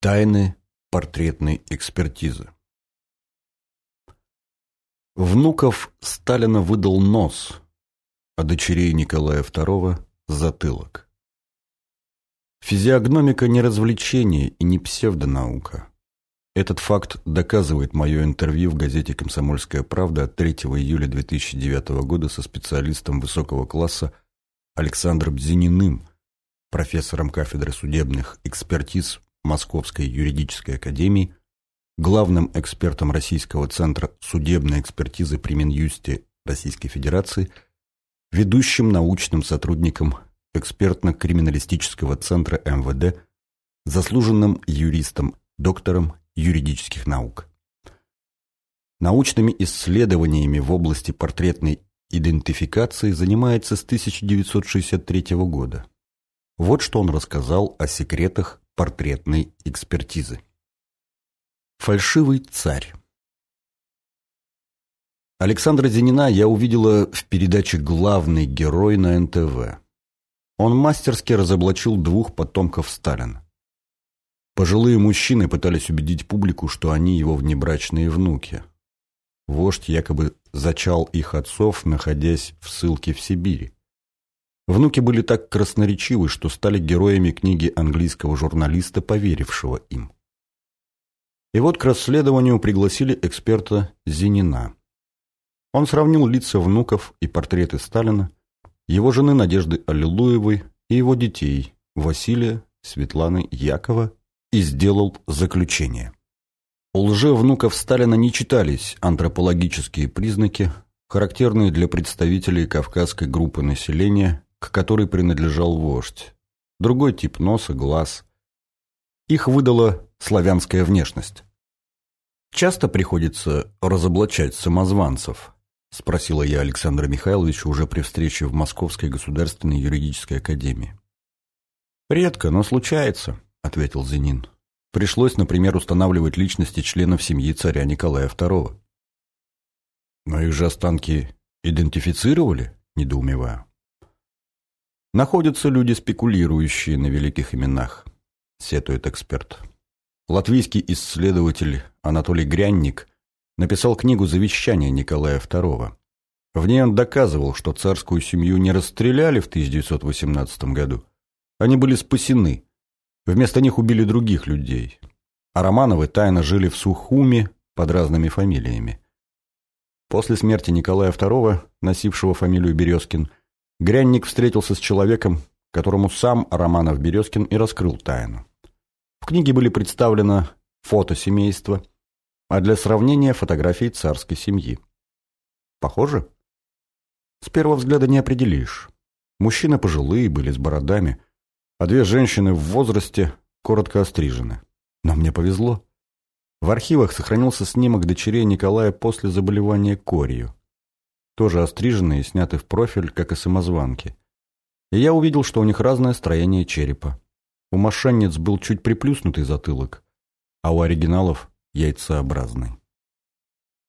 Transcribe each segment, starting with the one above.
Тайны портретной экспертизы. Внуков Сталина выдал нос, а дочерей Николая II – затылок. Физиогномика не развлечение и не псевдонаука. Этот факт доказывает мое интервью в газете «Комсомольская правда» от 3 июля 2009 года со специалистом высокого класса Александром Зениным, профессором кафедры судебных экспертиз Московской юридической академии, главным экспертом Российского центра судебной экспертизы при Минюсте Российской Федерации, ведущим научным сотрудником экспертно-криминалистического центра МВД, заслуженным юристом, доктором юридических наук. Научными исследованиями в области портретной идентификации занимается с 1963 года. Вот что он рассказал о секретах портретной экспертизы. Фальшивый царь Александра Зенина я увидела в передаче «Главный герой» на НТВ. Он мастерски разоблачил двух потомков Сталина. Пожилые мужчины пытались убедить публику, что они его внебрачные внуки. Вождь якобы зачал их отцов, находясь в ссылке в Сибири. Внуки были так красноречивы, что стали героями книги английского журналиста, поверившего им. И вот к расследованию пригласили эксперта Зинина. Он сравнил лица внуков и портреты Сталина, его жены Надежды Аллилуевой и его детей Василия, Светланы, Якова и сделал заключение. У лже-внуков Сталина не читались антропологические признаки, характерные для представителей кавказской группы населения, к которой принадлежал вождь. Другой тип носа, глаз. Их выдала славянская внешность. «Часто приходится разоблачать самозванцев?» – спросила я Александра Михайловича уже при встрече в Московской государственной юридической академии. «Редко, но случается», – ответил Зенин. «Пришлось, например, устанавливать личности членов семьи царя Николая II». «Но их же останки идентифицировали?» – недоумеваю. Находятся люди, спекулирующие на великих именах, сетует эксперт. Латвийский исследователь Анатолий Грянник написал книгу «Завещание Николая II». В ней он доказывал, что царскую семью не расстреляли в 1918 году. Они были спасены. Вместо них убили других людей. А Романовы тайно жили в Сухуме под разными фамилиями. После смерти Николая II, носившего фамилию Березкин, Грянник встретился с человеком, которому сам Романов Березкин и раскрыл тайну. В книге были представлены фото семейства, а для сравнения фотографии царской семьи. Похоже? С первого взгляда не определишь. Мужчины пожилые, были с бородами, а две женщины в возрасте коротко острижены. Но мне повезло. В архивах сохранился снимок дочерей Николая после заболевания корью тоже остриженные и сняты в профиль, как и самозванки. И я увидел, что у них разное строение черепа. У мошенниц был чуть приплюснутый затылок, а у оригиналов – яйцеобразный.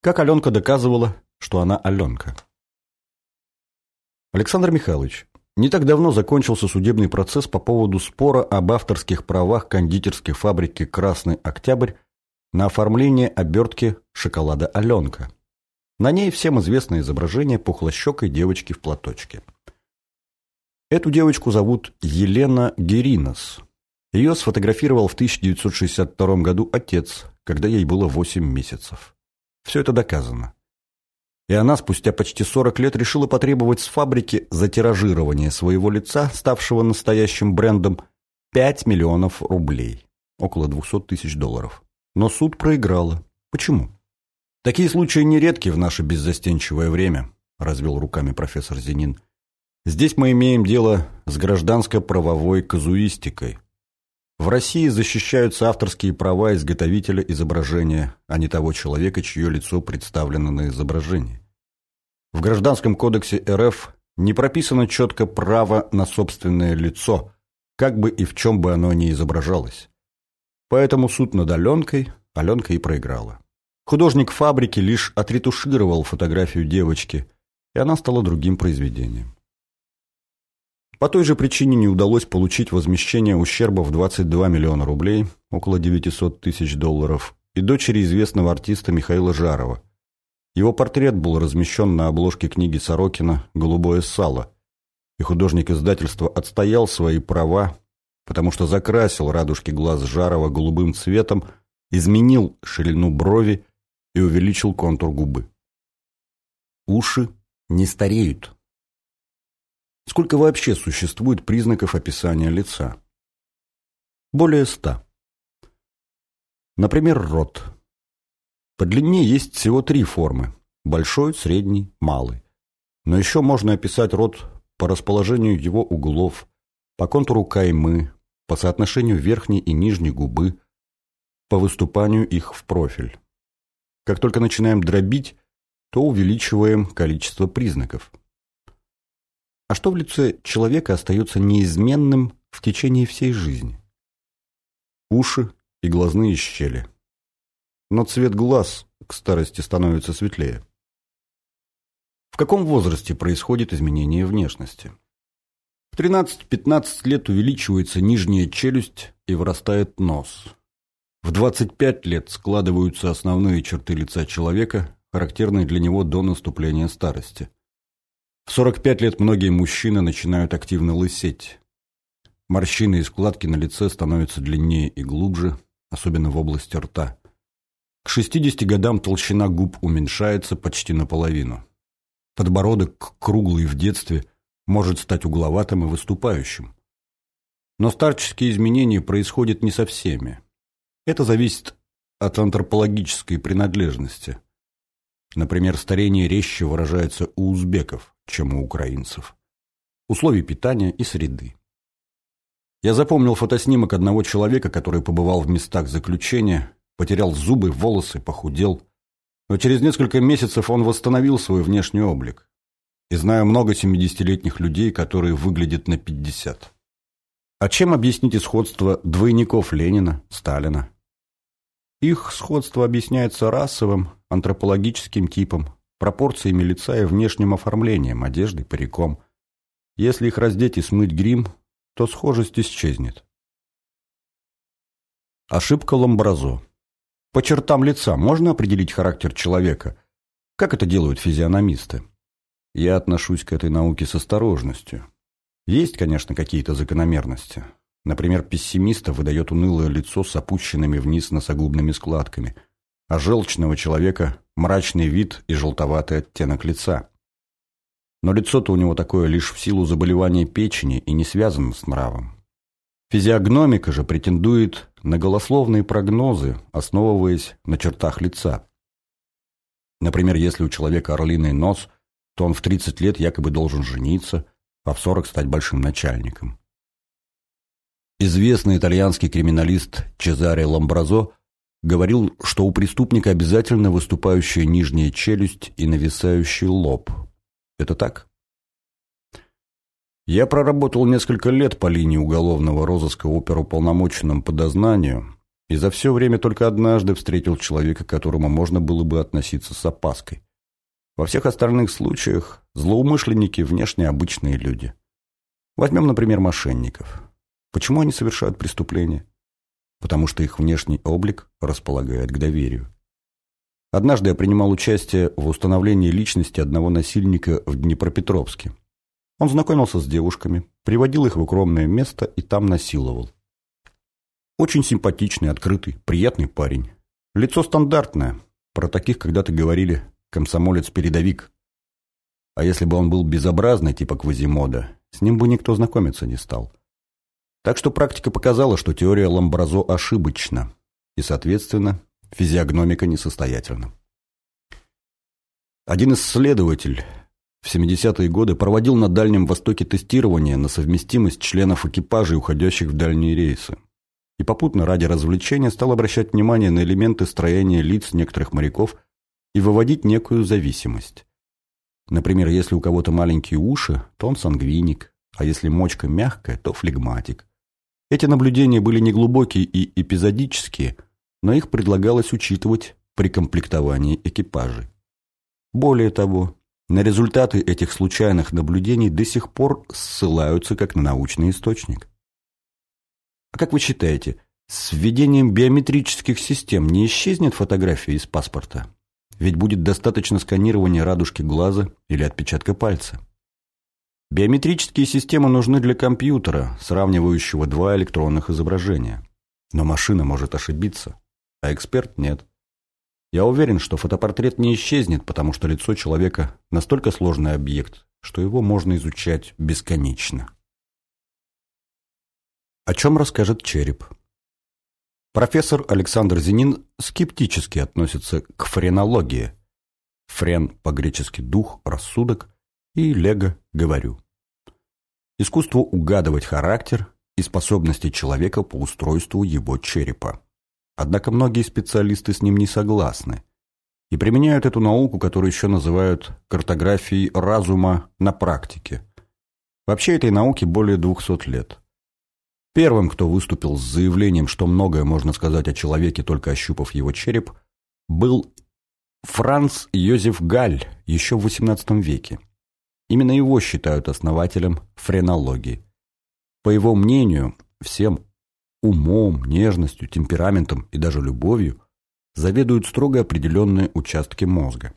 Как Аленка доказывала, что она Аленка. Александр Михайлович, не так давно закончился судебный процесс по поводу спора об авторских правах кондитерской фабрики «Красный Октябрь» на оформление обертки шоколада «Аленка». На ней всем известное изображение пухлощекой девочки в платочке. Эту девочку зовут Елена Геринос. Ее сфотографировал в 1962 году отец, когда ей было 8 месяцев. Все это доказано. И она спустя почти 40 лет решила потребовать с фабрики за тиражирование своего лица, ставшего настоящим брендом, 5 миллионов рублей, около 200 тысяч долларов. Но суд проиграла. Почему? Такие случаи нередки в наше беззастенчивое время, развел руками профессор Зенин. Здесь мы имеем дело с гражданско-правовой казуистикой. В России защищаются авторские права изготовителя изображения, а не того человека, чье лицо представлено на изображении. В Гражданском кодексе РФ не прописано четко право на собственное лицо, как бы и в чем бы оно ни изображалось. Поэтому суд над Аленкой Аленка и проиграла. Художник фабрики лишь отретушировал фотографию девочки, и она стала другим произведением. По той же причине не удалось получить возмещение ущерба в 22 миллиона рублей, около 900 тысяч долларов, и дочери известного артиста Михаила Жарова. Его портрет был размещен на обложке книги Сорокина «Голубое сало», и художник издательства отстоял свои права, потому что закрасил радужки глаз Жарова голубым цветом, изменил ширину брови и увеличил контур губы. Уши не стареют. Сколько вообще существует признаков описания лица? Более ста. Например, рот. По длине есть всего три формы – большой, средний, малый. Но еще можно описать рот по расположению его углов, по контуру каймы, по соотношению верхней и нижней губы, по выступанию их в профиль. Как только начинаем дробить, то увеличиваем количество признаков. А что в лице человека остается неизменным в течение всей жизни? Уши и глазные щели. Но цвет глаз к старости становится светлее. В каком возрасте происходит изменение внешности? В 13-15 лет увеличивается нижняя челюсть и вырастает нос. В 25 лет складываются основные черты лица человека, характерные для него до наступления старости. В 45 лет многие мужчины начинают активно лысеть. Морщины и складки на лице становятся длиннее и глубже, особенно в области рта. К 60 годам толщина губ уменьшается почти наполовину. Подбородок, круглый в детстве, может стать угловатым и выступающим. Но старческие изменения происходят не со всеми. Это зависит от антропологической принадлежности. Например, старение резче выражается у узбеков, чем у украинцев. Условий питания и среды. Я запомнил фотоснимок одного человека, который побывал в местах заключения, потерял зубы, волосы, похудел. Но через несколько месяцев он восстановил свой внешний облик. И знаю много 70-летних людей, которые выглядят на 50. А чем объясните сходство двойников Ленина, Сталина? Их сходство объясняется расовым, антропологическим типом, пропорциями лица и внешним оформлением, одеждой, париком. Если их раздеть и смыть грим, то схожесть исчезнет. Ошибка Ламбразо. По чертам лица можно определить характер человека? Как это делают физиономисты? Я отношусь к этой науке с осторожностью. Есть, конечно, какие-то закономерности. Например, пессимиста выдает унылое лицо с опущенными вниз носогубными складками, а желчного человека – мрачный вид и желтоватый оттенок лица. Но лицо-то у него такое лишь в силу заболевания печени и не связано с нравом. Физиогномика же претендует на голословные прогнозы, основываясь на чертах лица. Например, если у человека орлиный нос, то он в 30 лет якобы должен жениться, а в 40 стать большим начальником. Известный итальянский криминалист Чезаре Ламбразо говорил, что у преступника обязательно выступающая нижняя челюсть и нависающий лоб. Это так? Я проработал несколько лет по линии уголовного розыска оперуполномоченным по дознанию и за все время только однажды встретил человека, к которому можно было бы относиться с опаской. Во всех остальных случаях злоумышленники – внешне обычные люди. Возьмем, например, мошенников. Почему они совершают преступления? Потому что их внешний облик располагает к доверию. Однажды я принимал участие в установлении личности одного насильника в Днепропетровске. Он знакомился с девушками, приводил их в укромное место и там насиловал. Очень симпатичный, открытый, приятный парень. Лицо стандартное. Про таких когда-то говорили «комсомолец-передовик». А если бы он был безобразный, типа Квазимода, с ним бы никто знакомиться не стал. Так что практика показала, что теория Ламбразо ошибочна, и, соответственно, физиогномика несостоятельна. Один исследователь в 70-е годы проводил на Дальнем Востоке тестирование на совместимость членов экипажей, уходящих в дальние рейсы. И попутно ради развлечения стал обращать внимание на элементы строения лиц некоторых моряков и выводить некую зависимость. Например, если у кого-то маленькие уши, то он сангвиник, а если мочка мягкая, то флегматик. Эти наблюдения были неглубокие и эпизодические, но их предлагалось учитывать при комплектовании экипажей. Более того, на результаты этих случайных наблюдений до сих пор ссылаются как на научный источник. А как вы считаете, с введением биометрических систем не исчезнет фотография из паспорта? Ведь будет достаточно сканирования радужки глаза или отпечатка пальца. Биометрические системы нужны для компьютера, сравнивающего два электронных изображения. Но машина может ошибиться, а эксперт нет. Я уверен, что фотопортрет не исчезнет, потому что лицо человека настолько сложный объект, что его можно изучать бесконечно. О чем расскажет череп? Профессор Александр Зенин скептически относится к френологии. Френ по-гречески «дух», «рассудок», и лего говорю. Искусство угадывать характер и способности человека по устройству его черепа. Однако многие специалисты с ним не согласны и применяют эту науку, которую еще называют картографией разума на практике. Вообще этой науке более 200 лет. Первым, кто выступил с заявлением, что многое можно сказать о человеке, только ощупав его череп, был Франц Йозеф Галь еще в XVIII веке. Именно его считают основателем френологии. По его мнению, всем умом, нежностью, темпераментом и даже любовью заведуют строго определенные участки мозга.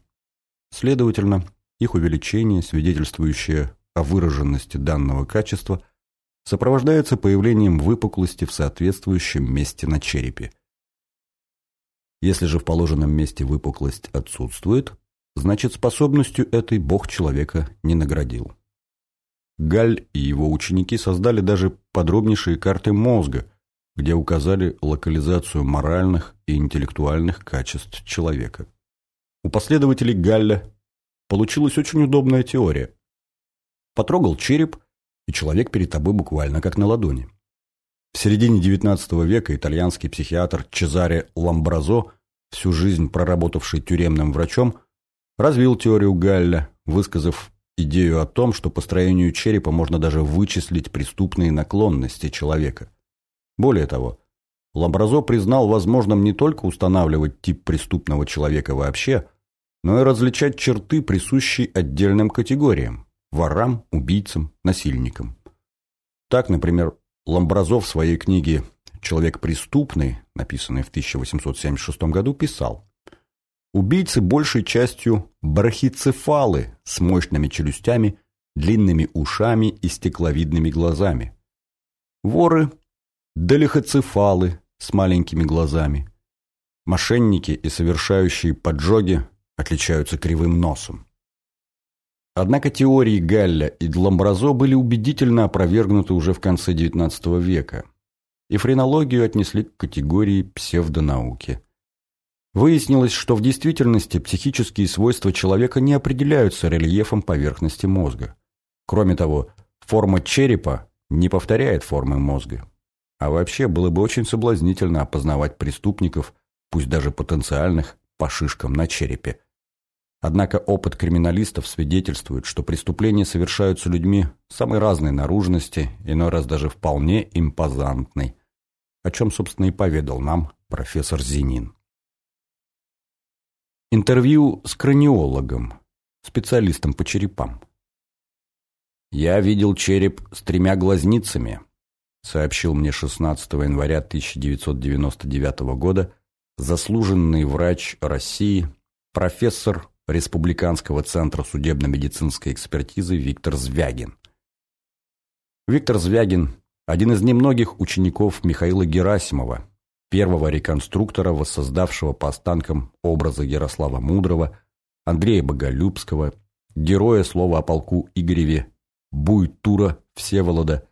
Следовательно, их увеличение, свидетельствующее о выраженности данного качества, сопровождается появлением выпуклости в соответствующем месте на черепе. Если же в положенном месте выпуклость отсутствует, значит способностью этой Бог человека не наградил. Галь и его ученики создали даже подробнейшие карты мозга, где указали локализацию моральных и интеллектуальных качеств человека. У последователей Галля получилась очень удобная теория. Потрогал череп, и человек перед тобой буквально как на ладони. В середине XIX века итальянский психиатр Чезаре Ламбразо, всю жизнь проработавший тюремным врачом, развил теорию Галля, высказав идею о том, что по строению черепа можно даже вычислить преступные наклонности человека. Более того, Ламбразо признал возможным не только устанавливать тип преступного человека вообще, но и различать черты, присущие отдельным категориям – ворам, убийцам, насильникам. Так, например, Ламбразо в своей книге «Человек преступный», написанной в 1876 году, писал Убийцы большей частью брахицефалы с мощными челюстями, длинными ушами и стекловидными глазами. Воры – долихоцефалы с маленькими глазами. Мошенники и совершающие поджоги отличаются кривым носом. Однако теории Галля и Дламбразо были убедительно опровергнуты уже в конце XIX века, и френологию отнесли к категории псевдонауки – Выяснилось, что в действительности психические свойства человека не определяются рельефом поверхности мозга. Кроме того, форма черепа не повторяет формы мозга. А вообще было бы очень соблазнительно опознавать преступников, пусть даже потенциальных, по шишкам на черепе. Однако опыт криминалистов свидетельствует, что преступления совершаются людьми самой разной наружности, иной раз даже вполне импозантной, о чем, собственно, и поведал нам профессор Зинин. Интервью с краниологом, специалистом по черепам. «Я видел череп с тремя глазницами», сообщил мне 16 января 1999 года заслуженный врач России, профессор Республиканского центра судебно-медицинской экспертизы Виктор Звягин. Виктор Звягин – один из немногих учеников Михаила Герасимова, первого реконструктора, воссоздавшего по останкам образа Ярослава Мудрого, Андрея Боголюбского, героя слова о полку Игореве, Буйтура Всеволода,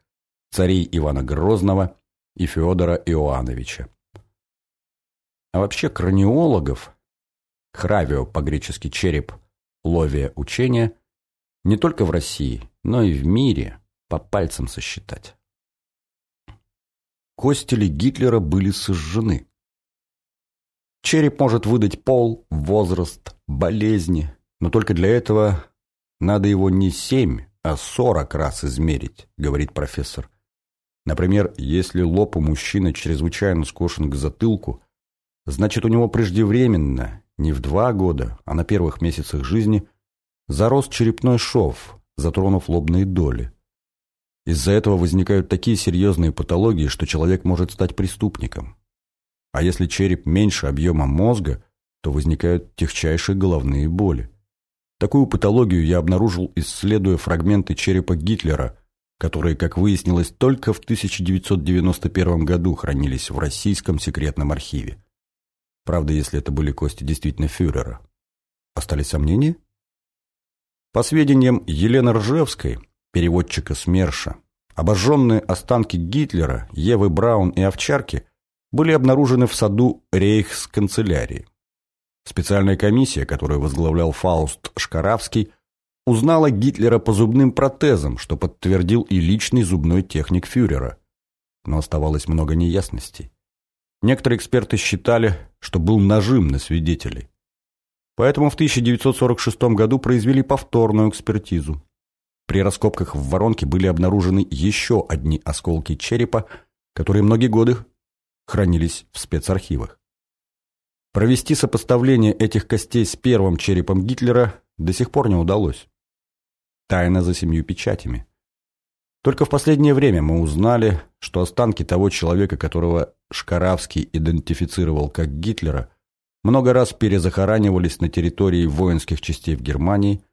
царей Ивана Грозного и Федора Иоановича. А вообще краниологов, хравио по-гречески череп, ловия учения, не только в России, но и в мире по пальцам сосчитать костели Гитлера были сожжены. Череп может выдать пол, возраст, болезни, но только для этого надо его не семь, а сорок раз измерить, говорит профессор. Например, если лоб у мужчины чрезвычайно скошен к затылку, значит у него преждевременно, не в два года, а на первых месяцах жизни, зарос черепной шов, затронув лобные доли. Из-за этого возникают такие серьезные патологии, что человек может стать преступником. А если череп меньше объема мозга, то возникают техчайшие головные боли. Такую патологию я обнаружил, исследуя фрагменты черепа Гитлера, которые, как выяснилось, только в 1991 году хранились в российском секретном архиве. Правда, если это были кости действительно фюрера. Остались сомнения? По сведениям Елены Ржевской, переводчика СМЕРШа, обожженные останки Гитлера, Евы Браун и Овчарки были обнаружены в саду рейхсканцелярии. Специальная комиссия, которую возглавлял Фауст Шкаравский, узнала Гитлера по зубным протезам, что подтвердил и личный зубной техник фюрера. Но оставалось много неясностей. Некоторые эксперты считали, что был нажим на свидетелей. Поэтому в 1946 году произвели повторную экспертизу. При раскопках в воронке были обнаружены еще одни осколки черепа, которые многие годы хранились в спецархивах. Провести сопоставление этих костей с первым черепом Гитлера до сих пор не удалось. Тайна за семью печатями. Только в последнее время мы узнали, что останки того человека, которого Шкаравский идентифицировал как Гитлера, много раз перезахоранивались на территории воинских частей в Германии,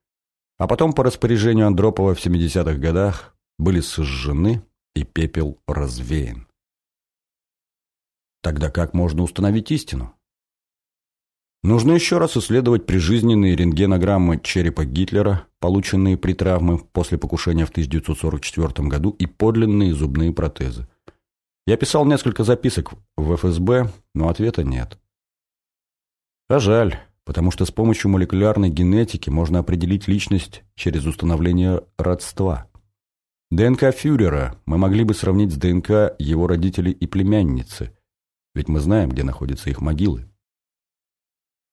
а потом по распоряжению Андропова в 70-х годах были сожжены и пепел развеян. Тогда как можно установить истину? Нужно еще раз исследовать прижизненные рентгенограммы черепа Гитлера, полученные при травме после покушения в 1944 году, и подлинные зубные протезы. Я писал несколько записок в ФСБ, но ответа нет. А жаль, потому что с помощью молекулярной генетики можно определить личность через установление родства. ДНК фюрера мы могли бы сравнить с ДНК его родителей и племянницы, ведь мы знаем, где находятся их могилы.